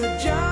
a job.